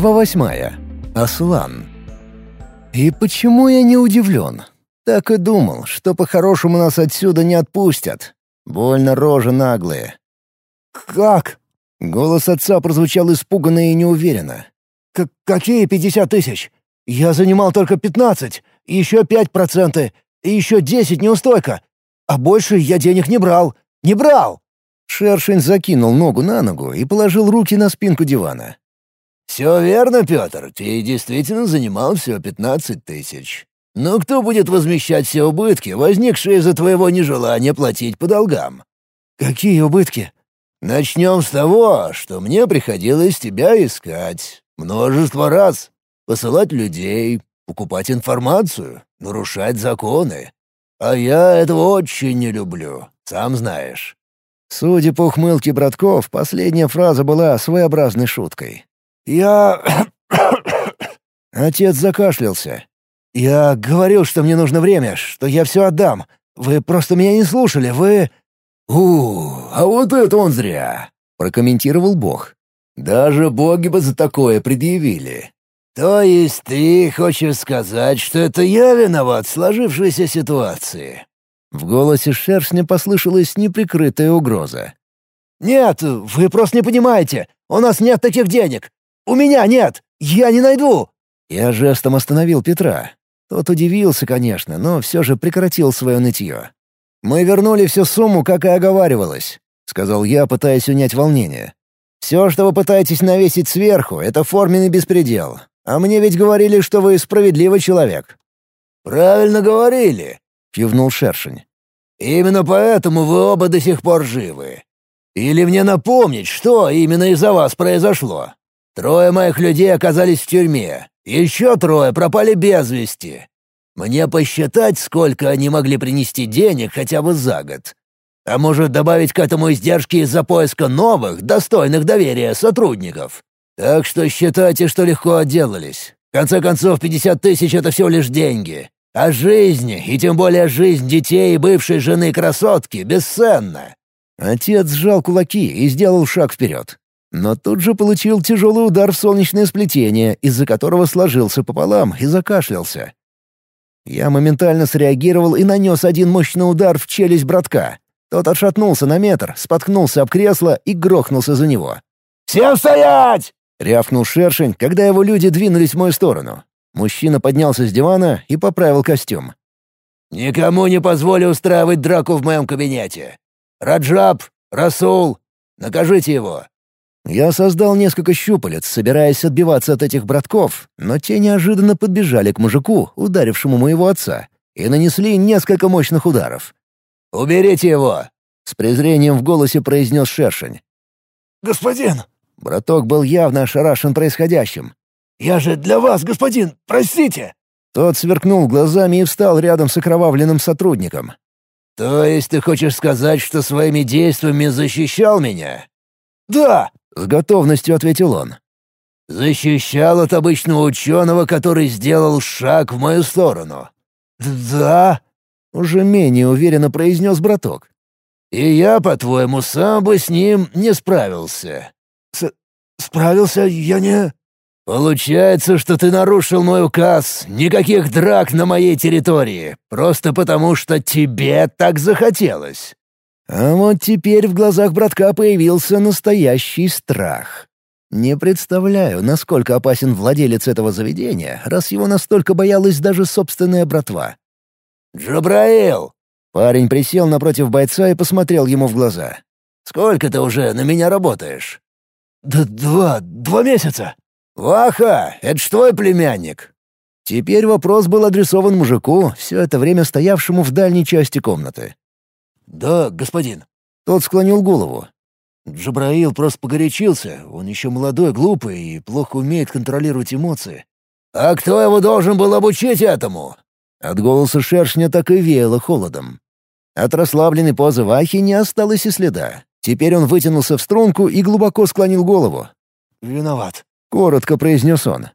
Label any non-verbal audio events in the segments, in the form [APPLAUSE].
Глава восьмая. Аслан. И почему я не удивлен? Так и думал, что по-хорошему нас отсюда не отпустят. Больно рожи наглые. «Как?» Голос отца прозвучал испуганно и неуверенно. К «Какие пятьдесят тысяч? Я занимал только пятнадцать, еще пять проценты, и еще десять неустойка. А больше я денег не брал. Не брал!» Шершень закинул ногу на ногу и положил руки на спинку дивана. «Все верно, Петр, ты действительно занимал всего пятнадцать тысяч. Но кто будет возмещать все убытки, возникшие из-за твоего нежелания платить по долгам?» «Какие убытки?» «Начнем с того, что мне приходилось тебя искать. Множество раз. Посылать людей, покупать информацию, нарушать законы. А я этого очень не люблю, сам знаешь». Судя по ухмылке братков, последняя фраза была своеобразной шуткой. «Я...» [COUGHS] Отец закашлялся. «Я говорил, что мне нужно время, что я все отдам. Вы просто меня не слушали, вы...» «У, а вот это он зря», — прокомментировал Бог. «Даже боги бы за такое предъявили. То есть ты хочешь сказать, что это я виноват в сложившейся ситуации?» В голосе шершня послышалась неприкрытая угроза. «Нет, вы просто не понимаете. У нас нет таких денег. У меня нет! Я не найду!» Я жестом остановил Петра. Тот удивился, конечно, но все же прекратил свое нытье. «Мы вернули всю сумму, как и оговаривалось», — сказал я, пытаясь унять волнение. «Все, что вы пытаетесь навесить сверху, — это форменный беспредел. А мне ведь говорили, что вы справедливый человек». «Правильно говорили», — кивнул Шершень. «Именно поэтому вы оба до сих пор живы. Или мне напомнить, что именно из-за вас произошло?» Трое моих людей оказались в тюрьме. Еще трое пропали без вести. Мне посчитать, сколько они могли принести денег хотя бы за год. А может добавить к этому издержки из-за поиска новых, достойных доверия сотрудников. Так что считайте, что легко отделались. В конце концов, 50 тысяч — это всего лишь деньги. А жизнь, и тем более жизнь детей и бывшей жены красотки, бесценна. Отец сжал кулаки и сделал шаг вперед но тут же получил тяжелый удар в солнечное сплетение, из-за которого сложился пополам и закашлялся. Я моментально среагировал и нанес один мощный удар в челюсть братка. Тот отшатнулся на метр, споткнулся об кресло и грохнулся за него. «Всем стоять!» — рявкнул шершень, когда его люди двинулись в мою сторону. Мужчина поднялся с дивана и поправил костюм. «Никому не позволю устраивать драку в моем кабинете. Раджаб, Расул, накажите его. Я создал несколько щупалец, собираясь отбиваться от этих братков, но те неожиданно подбежали к мужику, ударившему моего отца, и нанесли несколько мощных ударов. «Уберите его!» — с презрением в голосе произнес Шершень. «Господин!» — браток был явно ошарашен происходящим. «Я же для вас, господин! Простите!» Тот сверкнул глазами и встал рядом с окровавленным сотрудником. «То есть ты хочешь сказать, что своими действиями защищал меня?» «Да!» — с готовностью ответил он. «Защищал от обычного ученого, который сделал шаг в мою сторону». «Да?» — уже менее уверенно произнес браток. «И я, по-твоему, сам бы с ним не справился». С «Справился? Я не...» «Получается, что ты нарушил мой указ. Никаких драк на моей территории. Просто потому, что тебе так захотелось». А вот теперь в глазах братка появился настоящий страх. Не представляю, насколько опасен владелец этого заведения, раз его настолько боялась даже собственная братва. «Джабраил!» Парень присел напротив бойца и посмотрел ему в глаза. «Сколько ты уже на меня работаешь?» «Да два... два месяца». «Ваха, это ж твой племянник». Теперь вопрос был адресован мужику, все это время стоявшему в дальней части комнаты. «Да, господин». Тот склонил голову. Джабраил просто погорячился. Он еще молодой, глупый и плохо умеет контролировать эмоции. «А кто его должен был обучить этому?» От голоса шершня так и веяло холодом. От расслабленной позы Вахи не осталось и следа. Теперь он вытянулся в струнку и глубоко склонил голову. «Виноват», — коротко произнес он.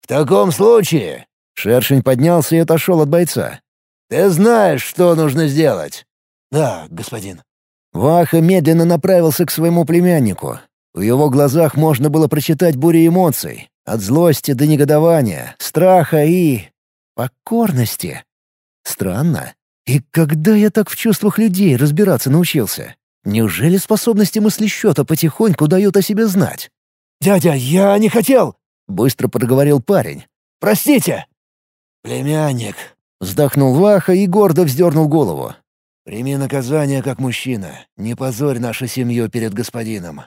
«В таком случае...» Шершень поднялся и отошел от бойца. «Ты знаешь, что нужно сделать. «Да, господин». Ваха медленно направился к своему племяннику. В его глазах можно было прочитать бурю эмоций. От злости до негодования, страха и... покорности. Странно. И когда я так в чувствах людей разбираться научился? Неужели способности мыслесчета потихоньку дают о себе знать? «Дядя, я не хотел!» — быстро проговорил парень. «Простите!» «Племянник», — вздохнул Ваха и гордо вздернул голову. «Прими наказание как мужчина. Не позорь нашу семью перед господином».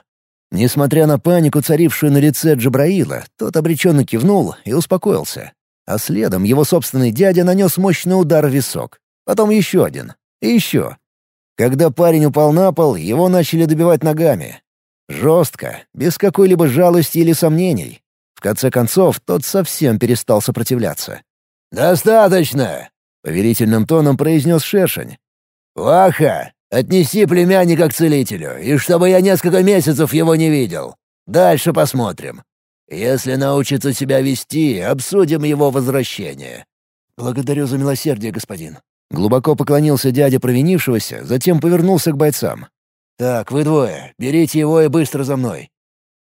Несмотря на панику, царившую на лице Джабраила, тот обреченно кивнул и успокоился. А следом его собственный дядя нанес мощный удар в висок. Потом еще один. И еще. Когда парень упал на пол, его начали добивать ногами. Жестко, без какой-либо жалости или сомнений. В конце концов, тот совсем перестал сопротивляться. «Достаточно!» — повелительным тоном произнес Шершень. «Ваха, отнеси племянника к целителю, и чтобы я несколько месяцев его не видел. Дальше посмотрим. Если научится себя вести, обсудим его возвращение». «Благодарю за милосердие, господин», Глубоко поклонился дядя провинившегося, затем повернулся к бойцам. «Так, вы двое, берите его и быстро за мной».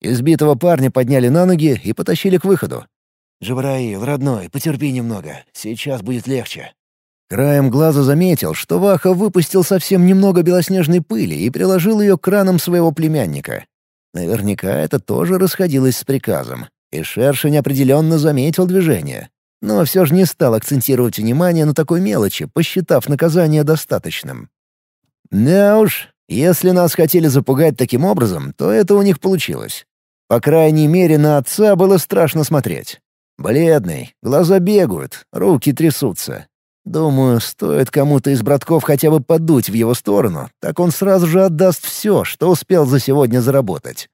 Избитого парня подняли на ноги и потащили к выходу. «Джабраил, родной, потерпи немного. Сейчас будет легче». Краем глаза заметил, что Ваха выпустил совсем немного белоснежной пыли и приложил ее к кранам своего племянника. Наверняка это тоже расходилось с приказом, и Шершень определенно заметил движение но все же не стал акцентировать внимание на такой мелочи, посчитав наказание достаточным. Да уж, если нас хотели запугать таким образом, то это у них получилось. По крайней мере, на отца было страшно смотреть. Бледный, глаза бегают, руки трясутся. Думаю, стоит кому-то из братков хотя бы подуть в его сторону, так он сразу же отдаст все, что успел за сегодня заработать.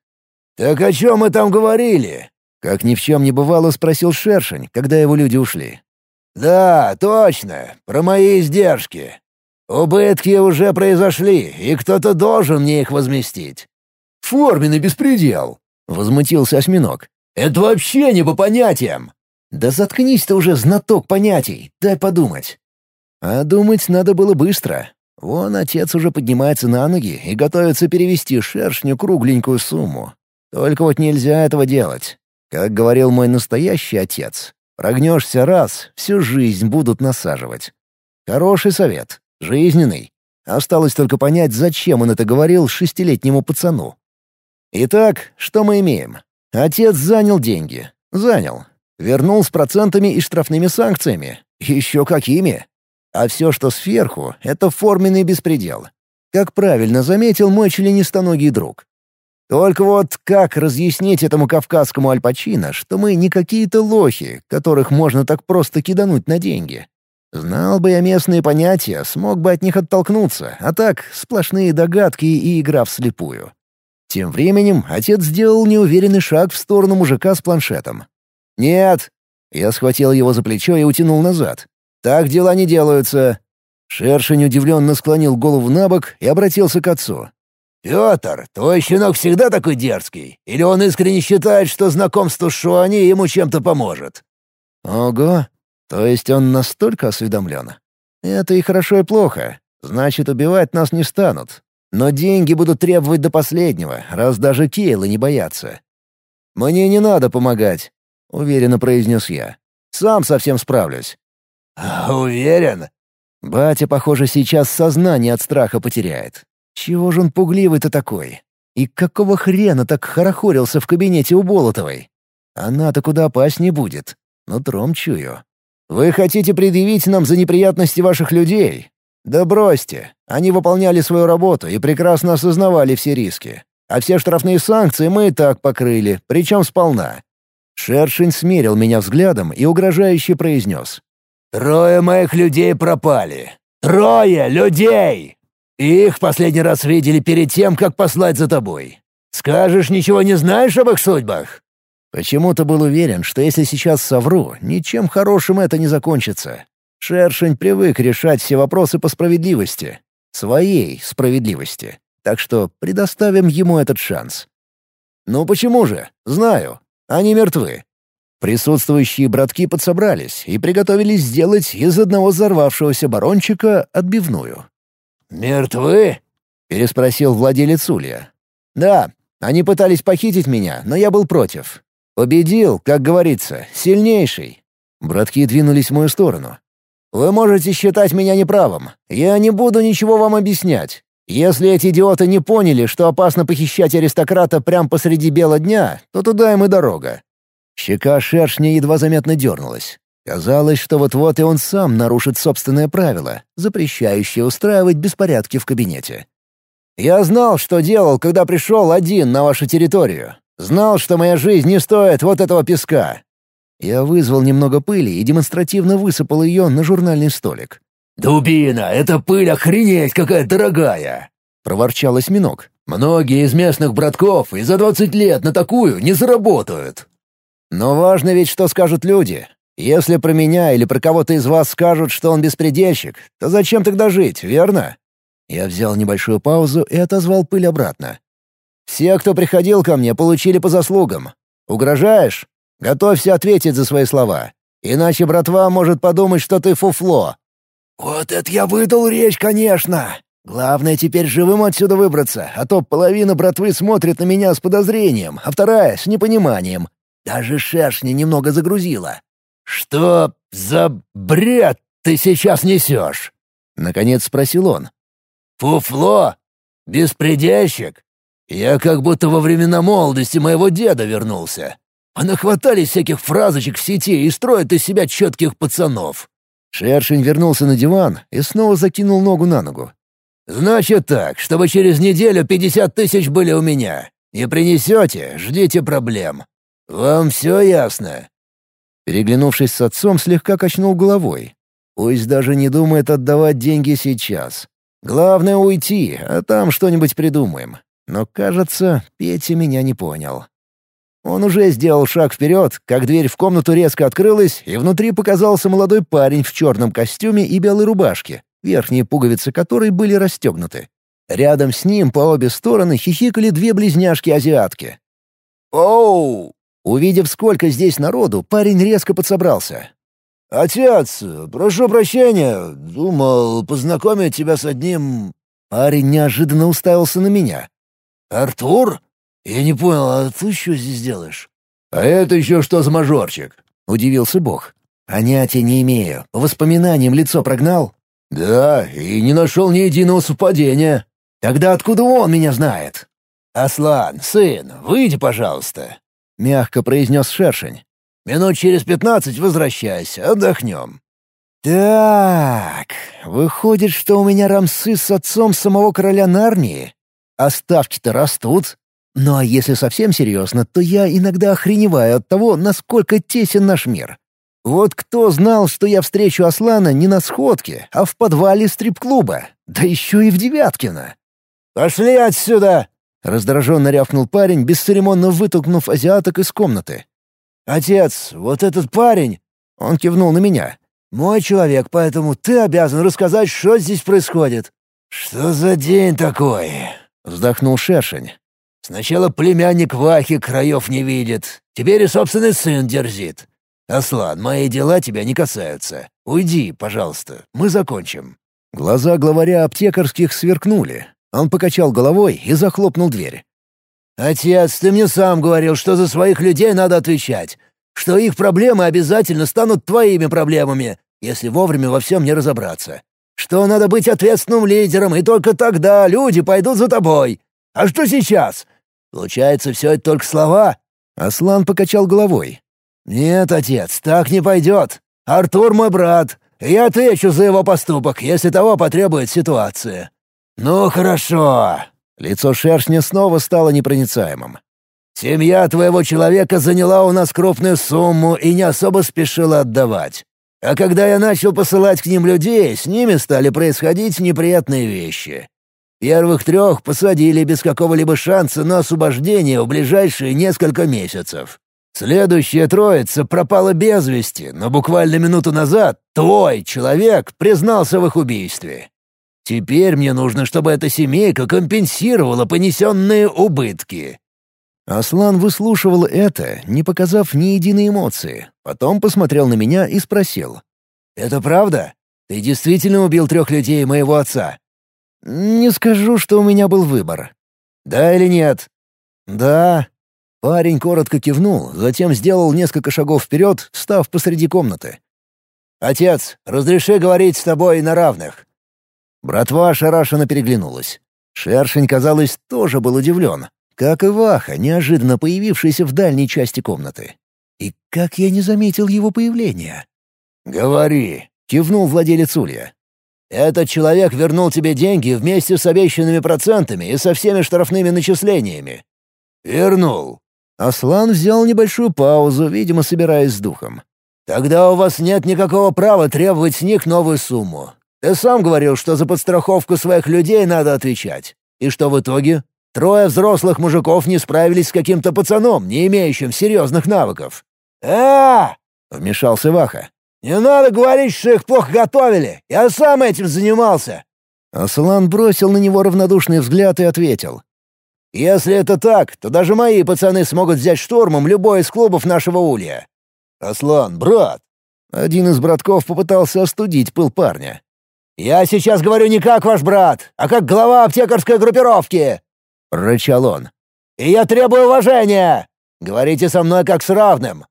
«Так о чем мы там говорили?» Как ни в чем не бывало, спросил Шершень, когда его люди ушли. «Да, точно, про мои издержки. Убытки уже произошли, и кто-то должен мне их возместить». «Форменный беспредел!» — возмутился осьминог. «Это вообще не по понятиям!» «Да заткнись ты уже, знаток понятий, дай подумать». А думать надо было быстро. Вон отец уже поднимается на ноги и готовится перевести шершню кругленькую сумму. Только вот нельзя этого делать. Как говорил мой настоящий отец, прогнешься раз, всю жизнь будут насаживать. Хороший совет, жизненный. Осталось только понять, зачем он это говорил шестилетнему пацану. Итак, что мы имеем? Отец занял деньги. Занял. Вернул с процентами и штрафными санкциями. Еще какими? А все, что сверху, — это форменный беспредел. Как правильно заметил мой членистоногий друг. Только вот как разъяснить этому кавказскому альпачино, что мы не какие-то лохи, которых можно так просто кидануть на деньги? Знал бы я местные понятия, смог бы от них оттолкнуться, а так сплошные догадки и игра вслепую. Тем временем отец сделал неуверенный шаг в сторону мужика с планшетом. «Нет!» Я схватил его за плечо и утянул назад. «Так дела не делаются!» Шершень удивленно склонил голову на бок и обратился к отцу. «Петр, твой щенок всегда такой дерзкий? Или он искренне считает, что знакомство с Шуани ему чем-то поможет?» «Ого! То есть он настолько осведомлен? Это и хорошо, и плохо. Значит, убивать нас не станут. Но деньги будут требовать до последнего, раз даже Кейлы не боятся. «Мне не надо помогать», — уверенно произнес я. «Сам совсем справлюсь». «Уверен?» Батя, похоже, сейчас сознание от страха потеряет. Чего же он пугливый-то такой? И какого хрена так хорохорился в кабинете у Болотовой? Она-то куда опаснее будет. Нутром чую. Вы хотите предъявить нам за неприятности ваших людей? Да бросьте. Они выполняли свою работу и прекрасно осознавали все риски. А все штрафные санкции мы и так покрыли, причем сполна. Шершень смерил меня взглядом и угрожающе произнес. «Трое моих людей пропали. Трое людей! их последний раз видели перед тем, как послать за тобой. Скажешь, ничего не знаешь об их судьбах?» Почему-то был уверен, что если сейчас совру, ничем хорошим это не закончится. Шершень привык решать все вопросы по справедливости. Своей справедливости. Так что предоставим ему этот шанс. «Ну почему же? Знаю. Они мертвы». Присутствующие братки подсобрались и приготовились сделать из одного взорвавшегося барончика отбивную. «Мертвы?» — переспросил владелец Улья. «Да, они пытались похитить меня, но я был против. Победил, как говорится, сильнейший. Братки двинулись в мою сторону. Вы можете считать меня неправым. Я не буду ничего вам объяснять. Если эти идиоты не поняли, что опасно похищать аристократа прямо посреди бела дня, то туда им и дорога. Щека шершня едва заметно дернулась. Казалось, что вот-вот и он сам нарушит собственное правило, запрещающее устраивать беспорядки в кабинете. «Я знал, что делал, когда пришел один на вашу территорию. Знал, что моя жизнь не стоит вот этого песка». Я вызвал немного пыли и демонстративно высыпал ее на журнальный столик. «Дубина, эта пыль охренеть какая дорогая!» — проворчал осьминог. «Многие из местных братков и за двадцать лет на такую не заработают». «Но важно ведь, что скажут люди. Если про меня или про кого-то из вас скажут, что он беспредельщик, то зачем тогда жить, верно?» Я взял небольшую паузу и отозвал пыль обратно. «Все, кто приходил ко мне, получили по заслугам. Угрожаешь? Готовься ответить за свои слова. Иначе братва может подумать, что ты фуфло». «Вот это я выдал речь, конечно!» Главное теперь живым отсюда выбраться, а то половина братвы смотрит на меня с подозрением, а вторая — с непониманием. Даже шершни немного загрузила. «Что за бред ты сейчас несешь?» — наконец спросил он. «Фуфло? Беспредельщик? Я как будто во времена молодости моего деда вернулся. Понахватались всяких фразочек в сети и строят из себя четких пацанов». Шершень вернулся на диван и снова закинул ногу на ногу. «Значит так, чтобы через неделю пятьдесят тысяч были у меня. Не принесете — ждите проблем. Вам все ясно?» Переглянувшись с отцом, слегка качнул головой. Пусть даже не думает отдавать деньги сейчас. Главное — уйти, а там что-нибудь придумаем. Но, кажется, Петя меня не понял. Он уже сделал шаг вперед, как дверь в комнату резко открылась, и внутри показался молодой парень в черном костюме и белой рубашке, верхние пуговицы которой были расстегнуты. Рядом с ним по обе стороны хихикали две близняшки-азиатки. «Оу!» Увидев, сколько здесь народу, парень резко подсобрался. «Отец, прошу прощения, думал познакомить тебя с одним...» Парень неожиданно уставился на меня. «Артур? Я не понял, а ты что здесь делаешь?» «А это еще что за мажорчик?» — удивился Бог. «Понятия не имею. По воспоминаниям лицо прогнал?» «Да, и не нашел ни единого совпадения». «Тогда откуда он меня знает?» «Аслан, сын, выйди, пожалуйста», — мягко произнес Шершень. Минут через пятнадцать возвращайся, отдохнем». «Так, выходит, что у меня рамсы с отцом самого короля Нарнии? А ставки-то растут. Ну а если совсем серьезно, то я иногда охреневаю от того, насколько тесен наш мир. Вот кто знал, что я встречу Аслана не на сходке, а в подвале стрип-клуба, да еще и в Девяткино. «Пошли отсюда!» — раздраженно рявкнул парень, бесцеремонно вытолкнув азиаток из комнаты. «Отец, вот этот парень...» — он кивнул на меня. «Мой человек, поэтому ты обязан рассказать, что здесь происходит». «Что за день такой?» — вздохнул Шершень. «Сначала племянник Вахи краев не видит, теперь и собственный сын дерзит. Аслан, мои дела тебя не касаются. Уйди, пожалуйста, мы закончим». Глаза главаря аптекарских сверкнули. Он покачал головой и захлопнул дверь. «Отец, ты мне сам говорил, что за своих людей надо отвечать, что их проблемы обязательно станут твоими проблемами, если вовремя во всем не разобраться, что надо быть ответственным лидером, и только тогда люди пойдут за тобой. А что сейчас? Получается, все это только слова?» Аслан покачал головой. «Нет, отец, так не пойдет. Артур мой брат. Я отвечу за его поступок, если того потребует ситуация». «Ну, хорошо. Лицо шершня снова стало непроницаемым. «Семья твоего человека заняла у нас крупную сумму и не особо спешила отдавать. А когда я начал посылать к ним людей, с ними стали происходить неприятные вещи. Первых трех посадили без какого-либо шанса на освобождение в ближайшие несколько месяцев. Следующая троица пропала без вести, но буквально минуту назад твой человек признался в их убийстве. Теперь мне нужно, чтобы эта семейка компенсировала понесенные убытки». Аслан выслушивал это, не показав ни единой эмоции. Потом посмотрел на меня и спросил. «Это правда? Ты действительно убил трех людей моего отца?» «Не скажу, что у меня был выбор. Да или нет?» «Да». Парень коротко кивнул, затем сделал несколько шагов вперед, встав посреди комнаты. «Отец, разреши говорить с тобой на равных». Братва ошарашенно переглянулась. Шершень, казалось, тоже был удивлен, как и Ваха, неожиданно появившийся в дальней части комнаты. И как я не заметил его появления? «Говори», — кивнул владелец Улья. «Этот человек вернул тебе деньги вместе с обещанными процентами и со всеми штрафными начислениями». «Вернул». Аслан взял небольшую паузу, видимо, собираясь с духом. «Тогда у вас нет никакого права требовать с них новую сумму. Ты сам говорил, что за подстраховку своих людей надо отвечать. И что в итоге? Трое взрослых мужиков не справились с каким-то пацаном, не имеющим серьезных навыков. а вмешался Ваха. «Не надо говорить, что их плохо готовили. Я сам этим занимался». Аслан бросил на него равнодушный взгляд и ответил. «Если это так, то даже мои пацаны смогут взять штурмом любой из клубов нашего улья». «Аслан, брат!» Один из братков попытался остудить пыл парня. «Я сейчас говорю не как ваш брат, а как глава аптекарской группировки!» — рычал он. «И я требую уважения! Говорите со мной как с равным!»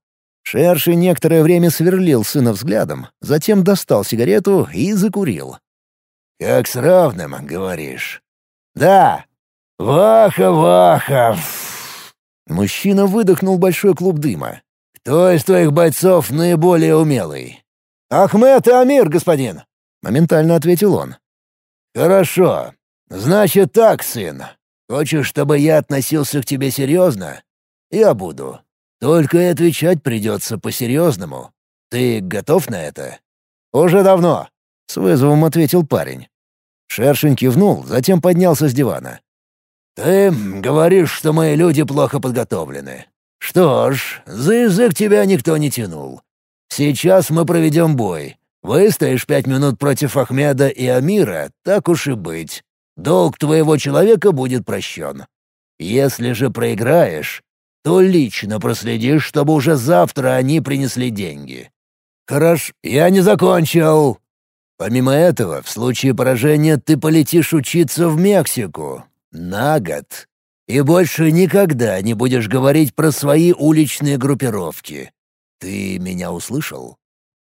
Шерши некоторое время сверлил сына взглядом, затем достал сигарету и закурил. «Как с равным, говоришь?» «Да!» «Ваха-ваха!» Мужчина выдохнул большой клуб дыма. «Кто из твоих бойцов наиболее умелый?» «Ахмед и Амир, господин!» — моментально ответил он. «Хорошо. Значит так, сын. Хочешь, чтобы я относился к тебе серьезно? Я буду. Только и отвечать придется по-серьезному. Ты готов на это?» «Уже давно», — с вызовом ответил парень. Шершень кивнул, затем поднялся с дивана. «Ты говоришь, что мои люди плохо подготовлены. Что ж, за язык тебя никто не тянул. Сейчас мы проведем бой. Выстоишь пять минут против Ахмеда и Амира, так уж и быть. Долг твоего человека будет прощен. Если же проиграешь, то лично проследишь, чтобы уже завтра они принесли деньги. Хорош, я не закончил. Помимо этого, в случае поражения ты полетишь учиться в Мексику. На год. И больше никогда не будешь говорить про свои уличные группировки. Ты меня услышал?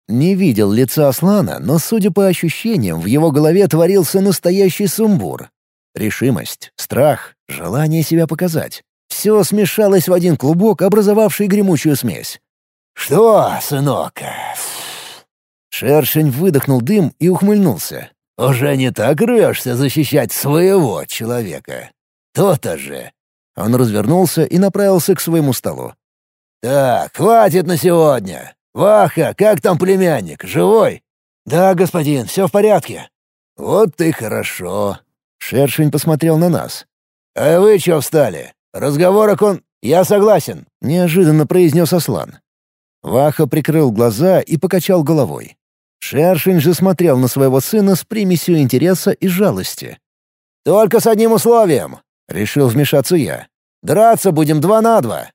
Не видел лица Аслана, но, судя по ощущениям, в его голове творился настоящий сумбур. Решимость, страх, желание себя показать. Все смешалось в один клубок, образовавший гремучую смесь. «Что, сынок?» Шершень выдохнул дым и ухмыльнулся. «Уже не так рвешься защищать своего человека. То-то же!» Он развернулся и направился к своему столу. «Так, хватит на сегодня. «Ваха, как там племянник? Живой?» «Да, господин, все в порядке». «Вот ты хорошо». Шершень посмотрел на нас. «А вы чё встали? Разговорок он... Я согласен», — неожиданно произнес Аслан. Ваха прикрыл глаза и покачал головой. Шершень же смотрел на своего сына с примесью интереса и жалости. «Только с одним условием», — решил вмешаться я. «Драться будем два на два.